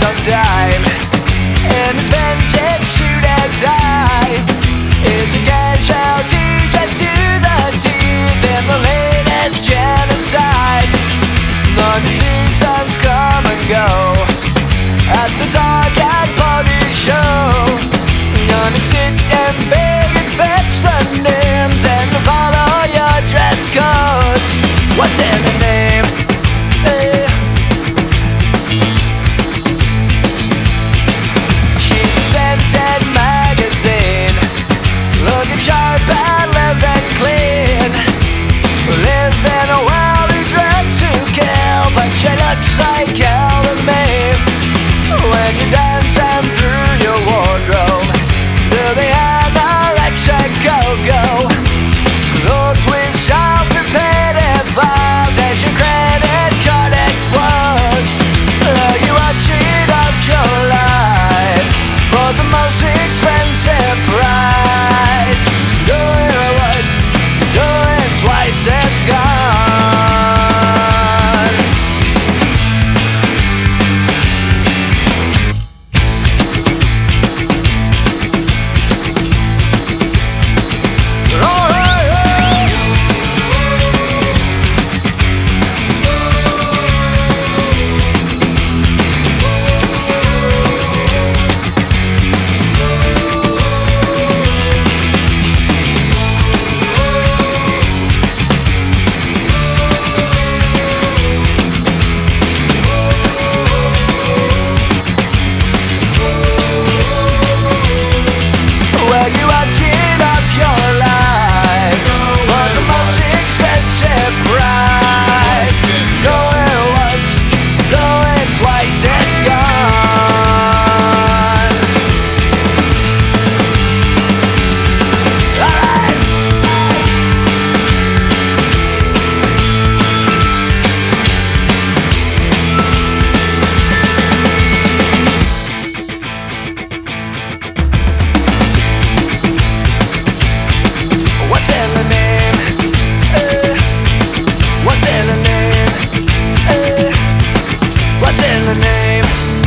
sometime name.